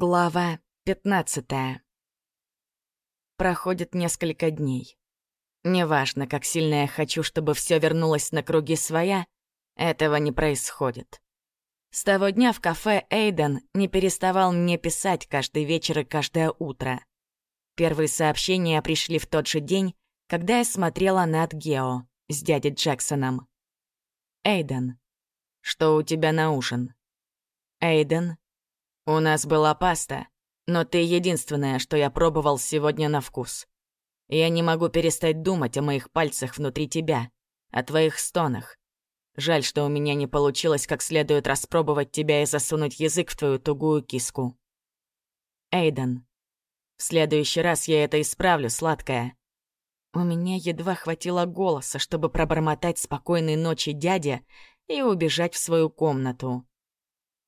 Глава 15 Проходит несколько дней. Неважно, как сильно я хочу, чтобы все вернулось на круги своя, этого не происходит. С того дня в кафе Эйден не переставал мне писать каждый вечер и каждое утро. Первые сообщения пришли в тот же день, когда я смотрела над Гео с дядей Джексоном. Эйден, что у тебя на ужин? Эйден, у нас была паста, но ты единственная, что я пробовал сегодня на вкус. Я не могу перестать думать о моих пальцах внутри тебя, о твоих стонах. Жаль, что у меня не получилось как следует распробовать тебя и засунуть язык в твою тугую киску. Эйден. В следующий раз я это исправлю, сладкая. У меня едва хватило голоса, чтобы пробормотать спокойной ночи дяде и убежать в свою комнату.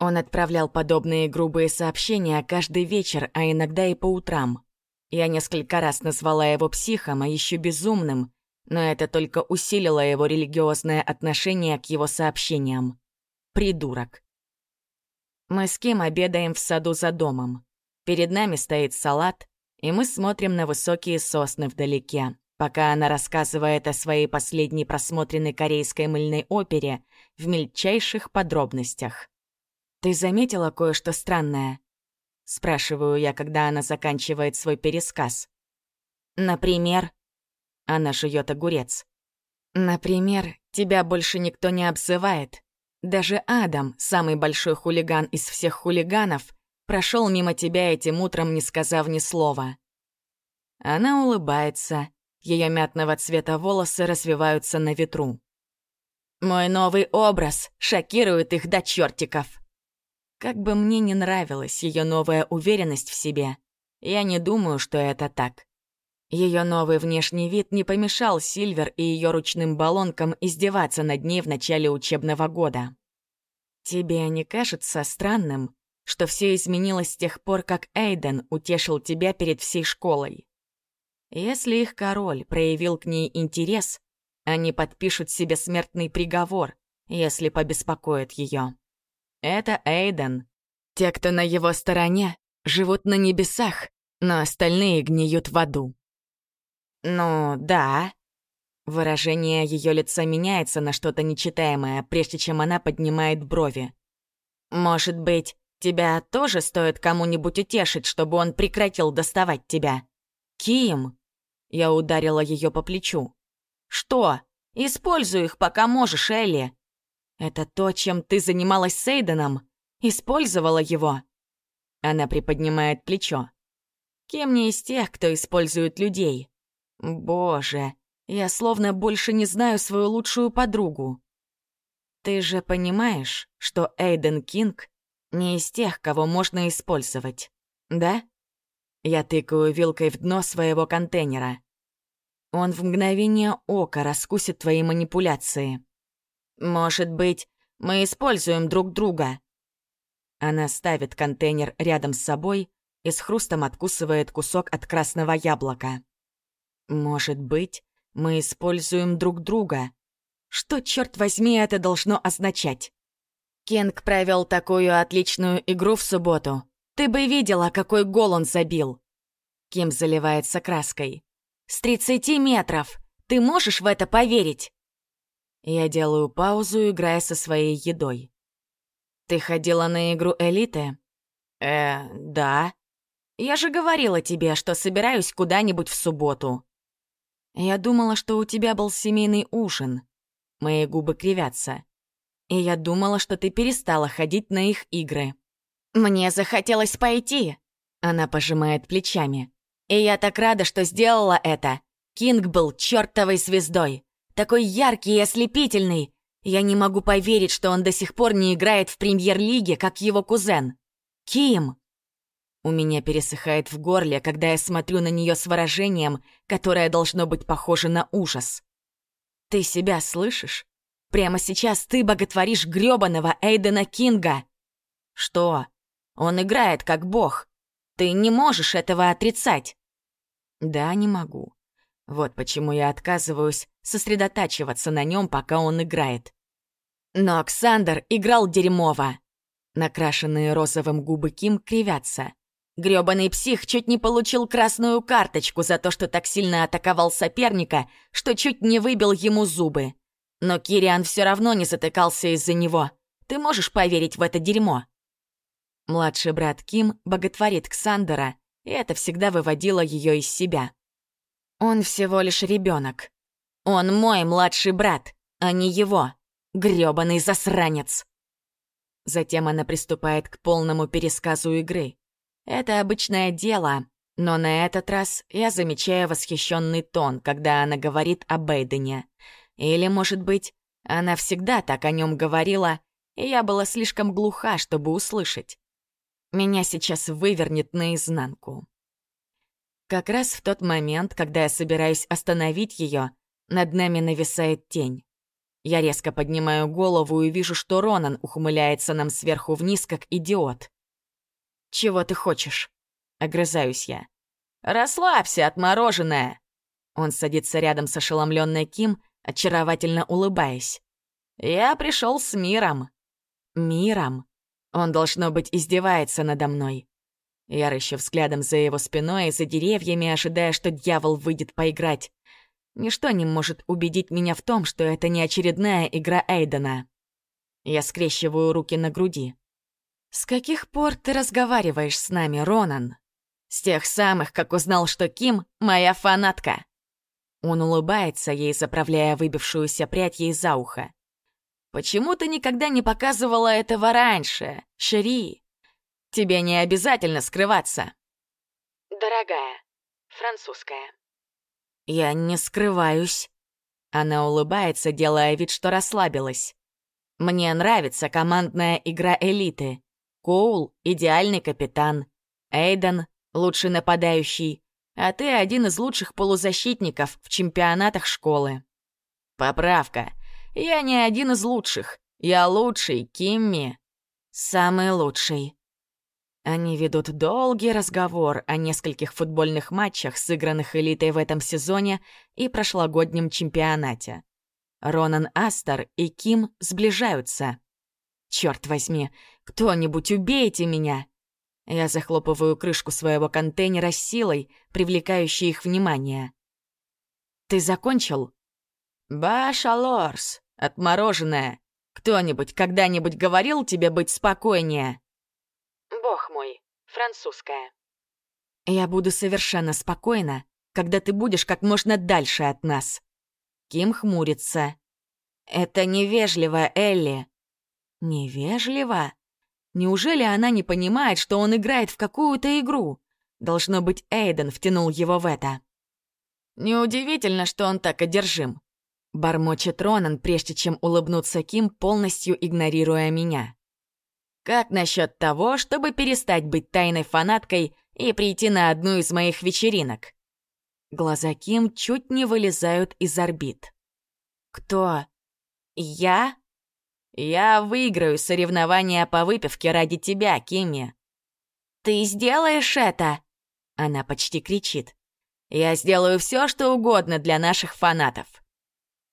Он отправлял подобные грубые сообщения каждый вечер, а иногда и по утрам. Я несколько раз назвала его психом, а еще безумным, но это только усилило его религиозное отношение к его сообщениям. Придурок. Мы с Ким обедаем в саду за домом. Перед нами стоит салат, и мы смотрим на высокие сосны вдалеке, пока она рассказывает о своей последней просмотренной корейской мыльной опере в мельчайших подробностях. «Ты заметила кое-что странное?» Спрашиваю я, когда она заканчивает свой пересказ. «Например?» Она жует огурец. «Например, тебя больше никто не обзывает. Даже Адам, самый большой хулиган из всех хулиганов, прошел мимо тебя этим утром, не сказав ни слова». Она улыбается. Ее мятного цвета волосы развиваются на ветру. «Мой новый образ шокирует их до чертиков!» Как бы мне не нравилась ее новая уверенность в себе, я не думаю, что это так. Ее новый внешний вид не помешал Сильвер и ее ручным баллонкам издеваться над ней в начале учебного года. Тебе не кажется странным, что все изменилось с тех пор, как Эйден утешил тебя перед всей школой? Если их король проявил к ней интерес, они подпишут себе смертный приговор, если побеспокоят ее. Это Эйден. Те, кто на его стороне, живут на небесах, но остальные гниют в аду. Ну, да. Выражение ее лица меняется на что-то нечитаемое, прежде чем она поднимает брови. Может быть, тебя тоже стоит кому-нибудь утешить, чтобы он прекратил доставать тебя? Ким? Я ударила ее по плечу. Что? Используй их, пока можешь, Элли. «Это то, чем ты занималась с Эйденом? Использовала его?» Она приподнимает плечо. «Кем не из тех, кто использует людей? Боже, я словно больше не знаю свою лучшую подругу. Ты же понимаешь, что Эйден Кинг не из тех, кого можно использовать, да?» Я тыкаю вилкой в дно своего контейнера. Он в мгновение ока раскусит твои манипуляции. «Может быть, мы используем друг друга?» Она ставит контейнер рядом с собой и с хрустом откусывает кусок от красного яблока. «Может быть, мы используем друг друга?» Что, черт возьми, это должно означать? Кенг провел такую отличную игру в субботу. Ты бы видела, какой гол он забил. Ким заливается краской. С 30 метров! Ты можешь в это поверить? Я делаю паузу, играя со своей едой. «Ты ходила на игру элиты?» «Э, да. Я же говорила тебе, что собираюсь куда-нибудь в субботу». «Я думала, что у тебя был семейный ужин». Мои губы кривятся. «И я думала, что ты перестала ходить на их игры». «Мне захотелось пойти», — она пожимает плечами. «И я так рада, что сделала это. Кинг был чертовой звездой. Такой яркий и ослепительный. Я не могу поверить, что он до сих пор не играет в премьер-лиге, как его кузен. Ким. У меня пересыхает в горле, когда я смотрю на нее с выражением, которое должно быть похоже на ужас. Ты себя слышишь? Прямо сейчас ты боготворишь грёбаного Эйдена Кинга. Что? Он играет как бог. Ты не можешь этого отрицать. Да, не могу. Вот почему я отказываюсь сосредотачиваться на нем, пока он играет. Но Оксандр играл дерьмово. Накрашенные розовым губы Ким кривятся. Грёбаный псих чуть не получил красную карточку за то, что так сильно атаковал соперника, что чуть не выбил ему зубы. Но Кириан все равно не затыкался из-за него. Ты можешь поверить в это дерьмо? Младший брат Ким боготворит Ксандера, и это всегда выводило ее из себя. Он всего лишь ребенок. Он мой младший брат, а не его. грёбаный засранец. Затем она приступает к полному пересказу игры. Это обычное дело, но на этот раз я замечаю восхищенный тон, когда она говорит о Бейдене. Или, может быть, она всегда так о нем говорила, и я была слишком глуха, чтобы услышать. Меня сейчас вывернет наизнанку. Как раз в тот момент, когда я собираюсь остановить ее, над нами нависает тень. Я резко поднимаю голову и вижу, что Ронан ухмыляется нам сверху вниз, как идиот. «Чего ты хочешь?» — огрызаюсь я. «Расслабься, отмороженная!» Он садится рядом с ошеломленной Ким, очаровательно улыбаясь. «Я пришел с миром». «Миром?» Он, должно быть, издевается надо мной. Я рыщу взглядом за его спиной и за деревьями, ожидая, что дьявол выйдет поиграть. Ничто не может убедить меня в том, что это не очередная игра Эйдена. Я скрещиваю руки на груди. «С каких пор ты разговариваешь с нами, Ронан?» «С тех самых, как узнал, что Ким — моя фанатка». Он улыбается ей, заправляя выбившуюся прядь ей за ухо. «Почему ты никогда не показывала этого раньше, Шери? Тебе не обязательно скрываться». «Дорогая, французская». «Я не скрываюсь». Она улыбается, делая вид, что расслабилась. «Мне нравится командная игра элиты. Коул — идеальный капитан. Эйден — лучший нападающий. А ты один из лучших полузащитников в чемпионатах школы». «Поправка. Я не один из лучших. Я лучший, Кимми. Самый лучший». Они ведут долгий разговор о нескольких футбольных матчах, сыгранных элитой в этом сезоне и прошлогоднем чемпионате. Ронан Астер и Ким сближаются. Черт возьми, кто-нибудь убейте меня! Я захлопываю крышку своего контейнера силой, привлекающей их внимание. «Ты закончил?» «Баша Лорс, отмороженная. Кто-нибудь когда-нибудь говорил тебе быть спокойнее?» Французская. Я буду совершенно спокойна, когда ты будешь как можно дальше от нас. Ким хмурится. Это невежливо, Элли. Невежливо? Неужели она не понимает, что он играет в какую-то игру? Должно быть, Эйден втянул его в это. Неудивительно, что он так одержим. Бормочет Ронан, прежде чем улыбнуться Ким, полностью игнорируя меня. Как насчет того, чтобы перестать быть тайной фанаткой и прийти на одну из моих вечеринок? Глаза Ким чуть не вылезают из орбит. Кто? Я? Я выиграю соревнования по выпивке ради тебя, Кимми. Ты сделаешь это? Она почти кричит. Я сделаю все, что угодно для наших фанатов.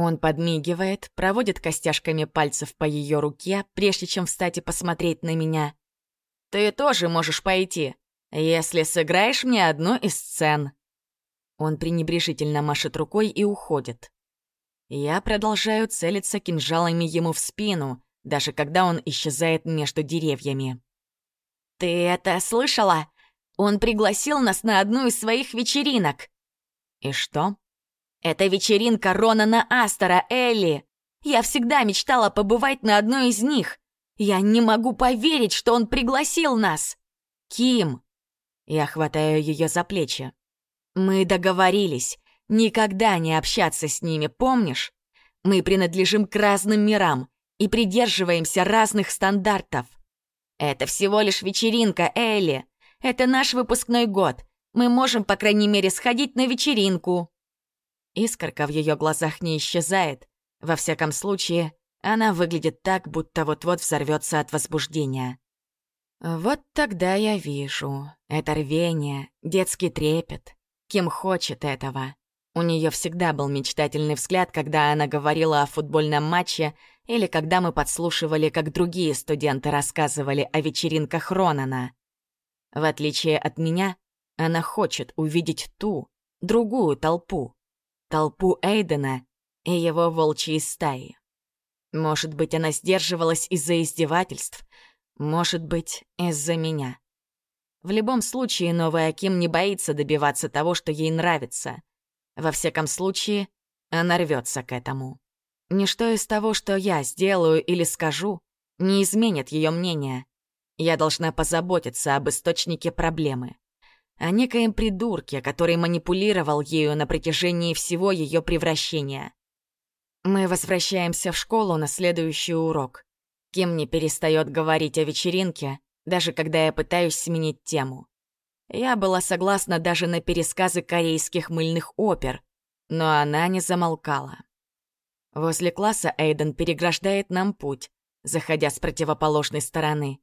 Он подмигивает, проводит костяшками пальцев по ее руке, прежде чем встать и посмотреть на меня. «Ты тоже можешь пойти, если сыграешь мне одну из сцен». Он пренебрежительно машет рукой и уходит. Я продолжаю целиться кинжалами ему в спину, даже когда он исчезает между деревьями. «Ты это слышала? Он пригласил нас на одну из своих вечеринок». «И что?» Это вечеринка Ронана Астера, Элли. Я всегда мечтала побывать на одной из них. Я не могу поверить, что он пригласил нас. Ким. Я хватаю ее за плечи. Мы договорились никогда не общаться с ними, помнишь? Мы принадлежим к разным мирам и придерживаемся разных стандартов. Это всего лишь вечеринка, Элли. Это наш выпускной год. Мы можем, по крайней мере, сходить на вечеринку. Искорка в ее глазах не исчезает. Во всяком случае, она выглядит так, будто вот-вот взорвется от возбуждения. Вот тогда я вижу. Это рвение, детский трепет. Кем хочет этого. У нее всегда был мечтательный взгляд, когда она говорила о футбольном матче или когда мы подслушивали, как другие студенты рассказывали о вечеринках Ронана. В отличие от меня, она хочет увидеть ту, другую толпу. Толпу Эйдена и его волчьей стаи. Может быть, она сдерживалась из-за издевательств, может быть, из-за меня. В любом случае, новая Аким не боится добиваться того, что ей нравится. Во всяком случае, она рвется к этому. Ничто из того, что я сделаю или скажу, не изменит ее мнение. Я должна позаботиться об источнике проблемы. О некоем придурке, который манипулировал ею на протяжении всего ее превращения. Мы возвращаемся в школу на следующий урок. Ким не перестает говорить о вечеринке, даже когда я пытаюсь сменить тему. Я была согласна даже на пересказы корейских мыльных опер, но она не замолкала. Возле класса Эйден переграждает нам путь, заходя с противоположной стороны.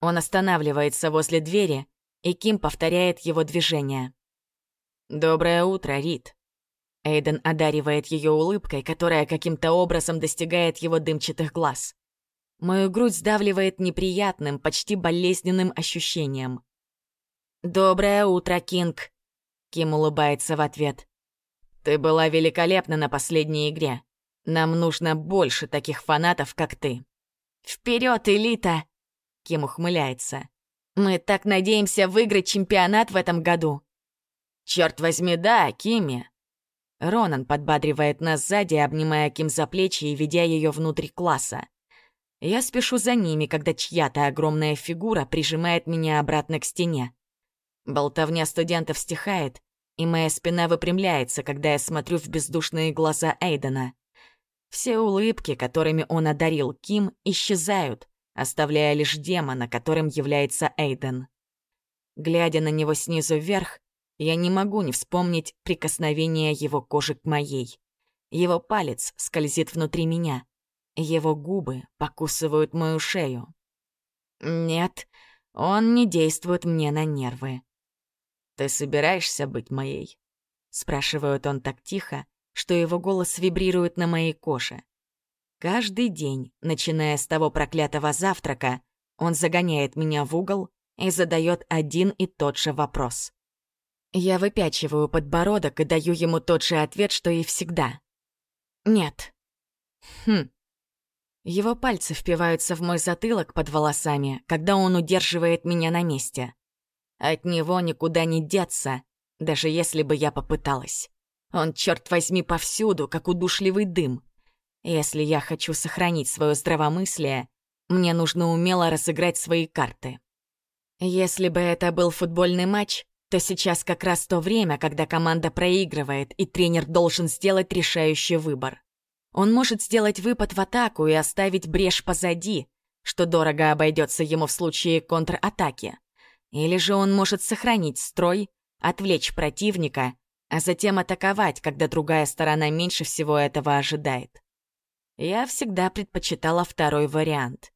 Он останавливается возле двери, и Ким повторяет его движение. «Доброе утро, Рид». Эйден одаривает ее улыбкой, которая каким-то образом достигает его дымчатых глаз. Мою грудь сдавливает неприятным, почти болезненным ощущением. «Доброе утро, Кинг!» Ким улыбается в ответ. «Ты была великолепна на последней игре. Нам нужно больше таких фанатов, как ты». «Вперед, элита!» Ким ухмыляется. «Мы так надеемся выиграть чемпионат в этом году». «Черт возьми, да, Кими!» Ронан подбадривает нас сзади, обнимая Ким за плечи и ведя ее внутрь класса. Я спешу за ними, когда чья-то огромная фигура прижимает меня обратно к стене. Болтовня студентов стихает, и моя спина выпрямляется, когда я смотрю в бездушные глаза Эйдена. Все улыбки, которыми он одарил Ким, исчезают, оставляя лишь демона, которым является Эйден. Глядя на него снизу вверх, я не могу не вспомнить прикосновение его кожи к моей. Его палец скользит внутри меня. Его губы покусывают мою шею. Нет, он не действует мне на нервы. «Ты собираешься быть моей?» Спрашивает он так тихо, что его голос вибрирует на моей коже. Каждый день, начиная с того проклятого завтрака, он загоняет меня в угол и задает один и тот же вопрос. Я выпячиваю подбородок и даю ему тот же ответ, что и всегда. «Нет». «Хм, его пальцы впиваются в мой затылок под волосами, когда он удерживает меня на месте. От него никуда не деться, даже если бы я попыталась. Он, черт возьми, повсюду, как удушливый дым. Если я хочу сохранить свое здравомыслие, мне нужно умело разыграть свои карты. Если бы это был футбольный матч, то сейчас как раз то время, когда команда проигрывает, и тренер должен сделать решающий выбор. Он может сделать выпад в атаку и оставить брешь позади, что дорого обойдется ему в случае контратаки. Или же он может сохранить строй, отвлечь противника, а затем атаковать, когда другая сторона меньше всего этого ожидает. Я всегда предпочитала второй вариант.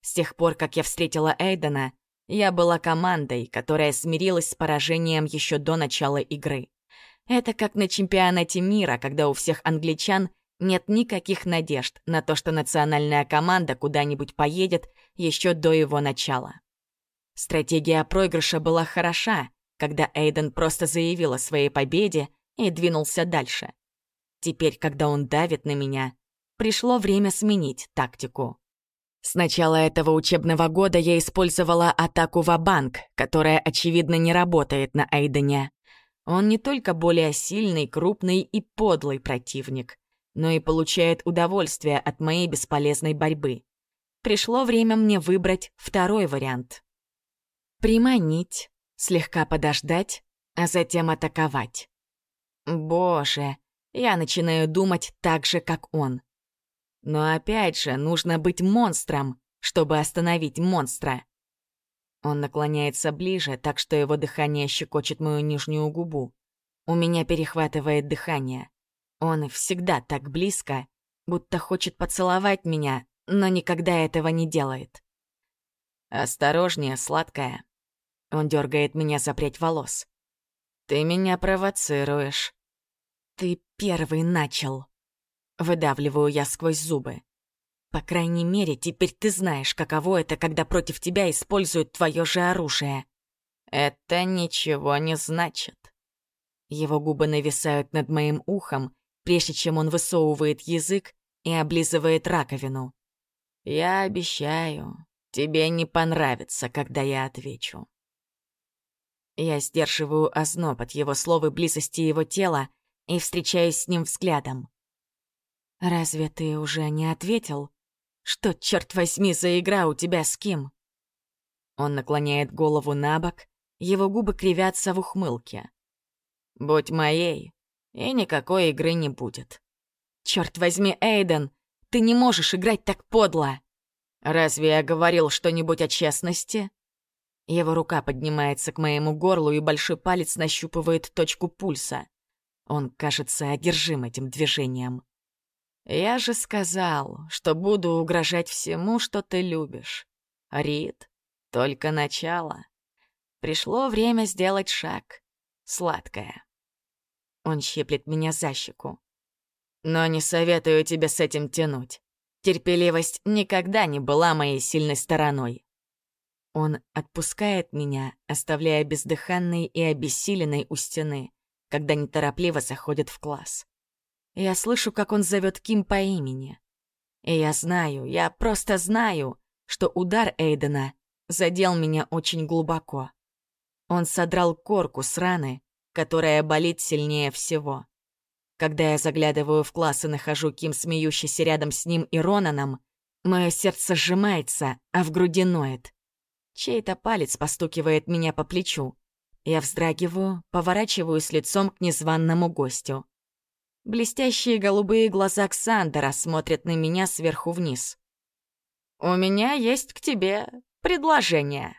С тех пор, как я встретила Эйдена, я была командой, которая смирилась с поражением еще до начала игры. Это как на чемпионате мира, когда у всех англичан нет никаких надежд на то, что национальная команда куда-нибудь поедет еще до его начала. Стратегия проигрыша была хороша, когда Эйден просто заявил о своей победе и двинулся дальше. Теперь, когда он давит на меня, пришло время сменить тактику. С начала этого учебного года я использовала атаку в банк которая, очевидно, не работает на Эйдене. Он не только более сильный, крупный и подлый противник, но и получает удовольствие от моей бесполезной борьбы. Пришло время мне выбрать второй вариант. Приманить, слегка подождать, а затем атаковать. Боже, я начинаю думать так же, как он. Но опять же, нужно быть монстром, чтобы остановить монстра. Он наклоняется ближе, так что его дыхание щекочет мою нижнюю губу. У меня перехватывает дыхание. Он всегда так близко, будто хочет поцеловать меня, но никогда этого не делает. «Осторожнее, сладкая». Он дергает меня за прядь волос. «Ты меня провоцируешь». «Ты первый начал». Выдавливаю я сквозь зубы. «По крайней мере, теперь ты знаешь, каково это, когда против тебя используют твое же оружие». это ничего не значит. Его губы нависают над моим ухом, прежде чем он высовывает язык и облизывает раковину. Я обещаю, тебе не понравится, когда я отвечу. Я сдерживаю озноб от его слов и близости его тела и встречаюсь с ним взглядом. «Разве ты уже не ответил? Что, черт возьми, за игра у тебя с кем?» Он наклоняет голову на бок, его губы кривятся в ухмылке. «Будь моей, и никакой игры не будет». «Черт возьми, Эйден, ты не можешь играть так подло!» «Разве я говорил что-нибудь о честности?» Его рука поднимается к моему горлу, и большой палец нащупывает точку пульса. Он кажется одержим этим движением. «Я же сказал, что буду угрожать всему, что ты любишь. Рид, только начало. Пришло время сделать шаг. Сладкое». Он щиплет меня за щеку. «Но не советую тебе с этим тянуть. Терпеливость никогда не была моей сильной стороной». Он отпускает меня, оставляя бездыханной и обессиленной у стены, когда неторопливо заходит в класс. Я слышу, как он зовет Ким по имени. И я знаю, я просто знаю, что удар Эйдена задел меня очень глубоко. Он содрал корку с раны, которая болит сильнее всего. Когда я заглядываю в класс и нахожу Ким, смеющийся рядом с ним и Ронаном, мое сердце сжимается, а в груди ноет. Чей-то палец постукивает меня по плечу. Я вздрагиваю, поворачиваюсь лицом к незваному гостю. Блестящие голубые глаза Ксандера смотрят на меня сверху вниз. «У меня есть к тебе предложение».